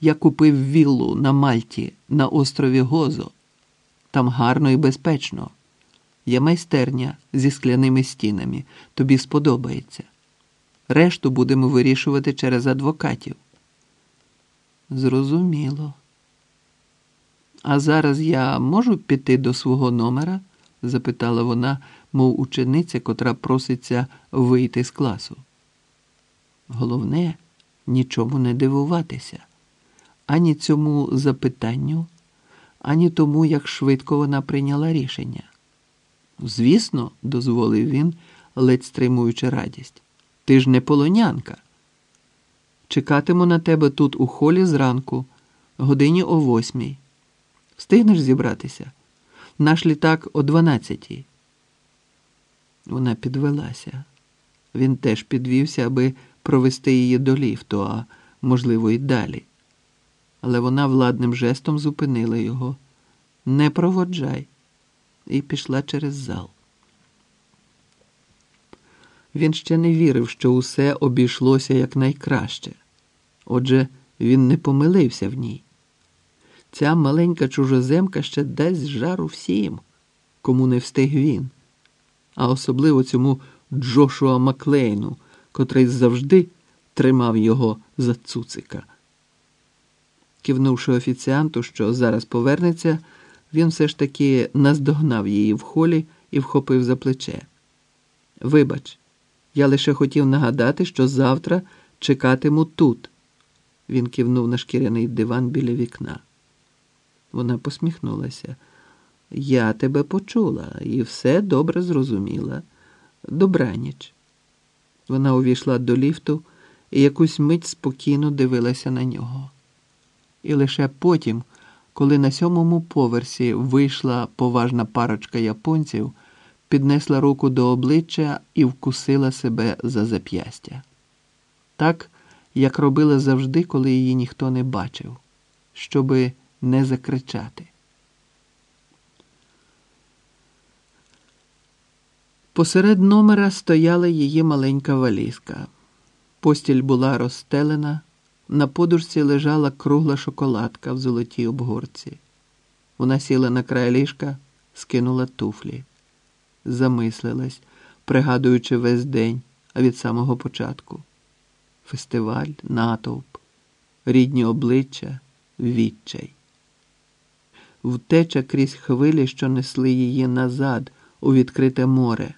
я купив віллу на Мальті на острові Гозо. Там гарно і безпечно. Є майстерня зі скляними стінами. Тобі сподобається. Решту будемо вирішувати через адвокатів. Зрозуміло. А зараз я можу піти до свого номера? запитала вона, мов учениця, котра проситься вийти з класу. Головне, нічому не дивуватися, ані цьому запитанню, ані тому, як швидко вона прийняла рішення. Звісно, дозволив він, ледь стримуючи радість. Ти ж не полонянка. Чекатиму на тебе тут у холі зранку, годині о восьмій. Встигнеш зібратися? Наш літак о дванадцятій. Вона підвелася. Він теж підвівся, аби провести її до ліфту, а можливо, й далі. Але вона владним жестом зупинила його. Не проводжай, і пішла через зал. Він ще не вірив, що усе обійшлося якнайкраще. Отже, він не помилився в ній. Ця маленька чужоземка ще дасть жару всім, кому не встиг він, а особливо цьому Джошуа Маклейну, котрий завжди тримав його за цуцика. Кивнувши офіціанту, що зараз повернеться, він все ж таки наздогнав її в холі і вхопив за плече. Вибач, я лише хотів нагадати, що завтра чекатиму тут. Він кивнув на шкіряний диван біля вікна. Вона посміхнулася. Я тебе почула і все добре зрозуміла. Добраніч. Вона увійшла до ліфту і якусь мить спокійно дивилася на нього. І лише потім, коли на сьомому поверсі вийшла поважна парочка японців, піднесла руку до обличчя і вкусила себе за зап'ястя. Так, як робила завжди, коли її ніхто не бачив, щоби не закричати. Посеред номера стояла її маленька валізка. Постіль була розстелена, на подушці лежала кругла шоколадка в золотій обгорці. Вона сіла на край ліжка, скинула туфлі, замислилась, пригадуючи весь день, а від самого початку. Фестиваль, натовп, рідні обличчя, відчай. Втеча крізь хвилі, що несли її назад у відкрите море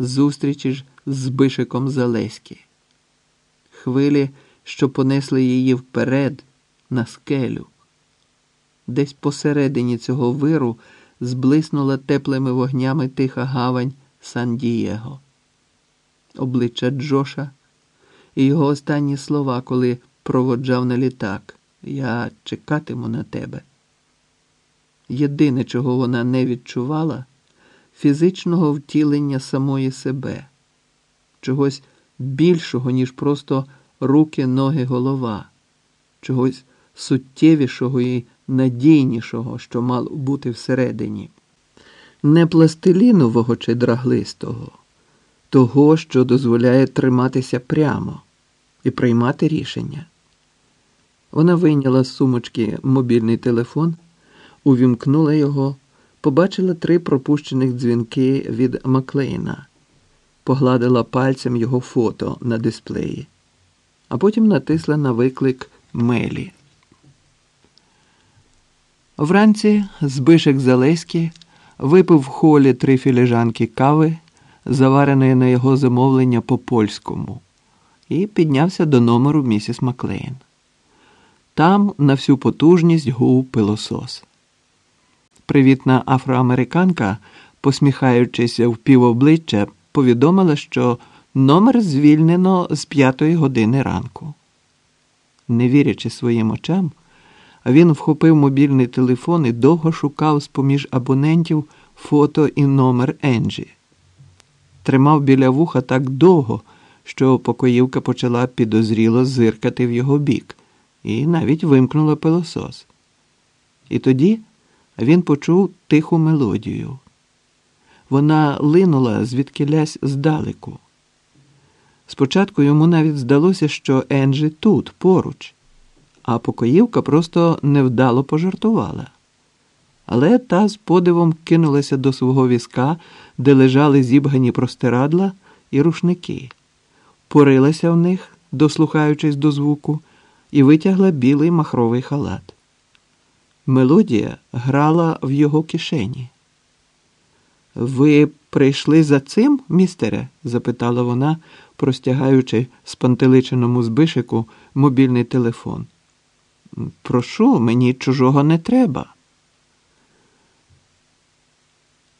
зустрічі ж з Бишиком Залеськи. Хвилі, що понесли її вперед на скелю. Десь посередині цього виру зблиснула теплими вогнями тиха гавань Сан-Дієго. Обличчя Джоша і його останні слова, коли проводжав на літак. Я чекатиму на тебе. Єдине, чого вона не відчувала фізичного втілення самої себе, чогось більшого, ніж просто руки, ноги, голова, чогось суттєвішого і надійнішого, що мало бути всередині, не пластилінового чи драглистого, того, що дозволяє триматися прямо і приймати рішення. Вона вийняла з сумочки мобільний телефон, увімкнула його побачила три пропущених дзвінки від Маклейна, погладила пальцем його фото на дисплеї, а потім натисла на виклик Мелі. Вранці Збишек Залеський випив в холі три філіжанки кави, завареної на його замовлення по польському, і піднявся до номеру місіс Маклейн. Там на всю потужність гув пилосос. Привітна афроамериканка, посміхаючись в півобличчя, повідомила, що номер звільнено з п'ятої години ранку. Не вірячи своїм очам, він вхопив мобільний телефон і довго шукав з поміж абонентів фото і номер Енджі. Тримав біля вуха так довго, що покоївка почала підозріло зиркати в його бік, і навіть вимкнула пилосос. І тоді він почув тиху мелодію. Вона линула звідкилясь здалеку. Спочатку йому навіть здалося, що Енджі тут, поруч, а покоївка просто невдало пожартувала. Але та з подивом кинулася до свого візка, де лежали зібгані простирадла і рушники, порилася в них, дослухаючись до звуку, і витягла білий махровий халат. Мелодія грала в його кишені. Ви прийшли за цим, містере? запитала вона, простягаючи спантеличеному збишику мобільний телефон. Прошу, мені чужого не треба.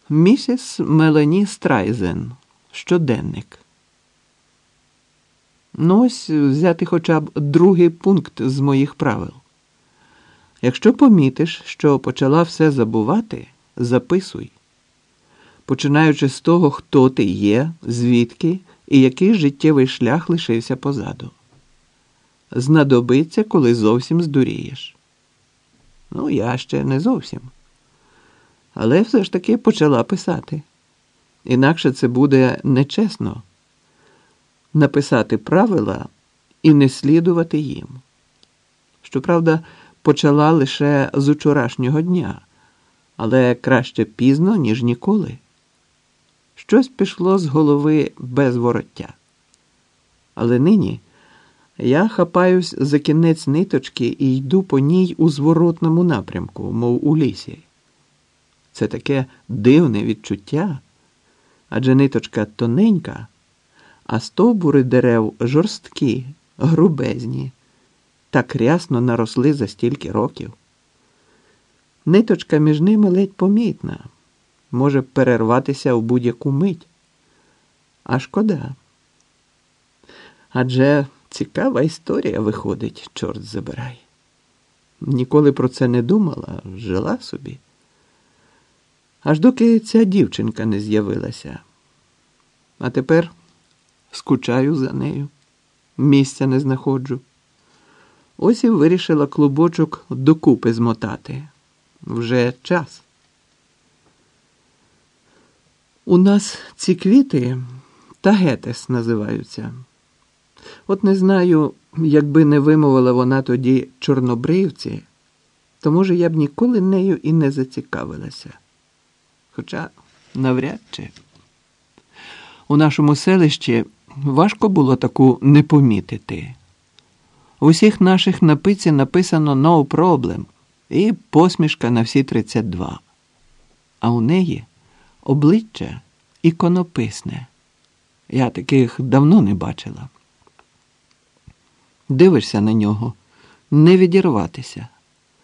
Місіс Мелані Страйзен. Щоденник. Ну, ось взяти хоча б другий пункт з моїх правил. Якщо помітиш, що почала все забувати, записуй, починаючи з того, хто ти є, звідки і який життєвий шлях лишився позаду. Знадобиться, коли зовсім здурієш. Ну, я ще не зовсім. Але все ж таки почала писати. Інакше це буде нечесно написати правила і не слідувати їм. Щоправда, почала лише з учорашнього дня, але краще пізно, ніж ніколи. Щось пішло з голови без вороття. Але нині я хапаюсь за кінець ниточки і йду по ній у зворотному напрямку, мов у лісі. Це таке дивне відчуття, адже ниточка тоненька, а стовбури дерев жорсткі, грубезні, так рясно наросли за стільки років. Ниточка між ними ледь помітна, може перерватися у будь-яку мить. А шкода. Адже цікава історія виходить, чорт забирай. Ніколи про це не думала, жила собі. Аж доки ця дівчинка не з'явилася. А тепер скучаю за нею, місця не знаходжу. Ось і вирішила клубочок докупи змотати. Вже час. У нас ці квіти тагетес називаються. От не знаю, якби не вимовила вона тоді чорнобривці, то, може, я б ніколи нею і не зацікавилася. Хоча навряд чи. У нашому селищі важко було таку не помітити. У всіх наших напиці написано «No problem» і посмішка на всі 32. А у неї обличчя іконописне. Я таких давно не бачила. Дивишся на нього, не відірватися.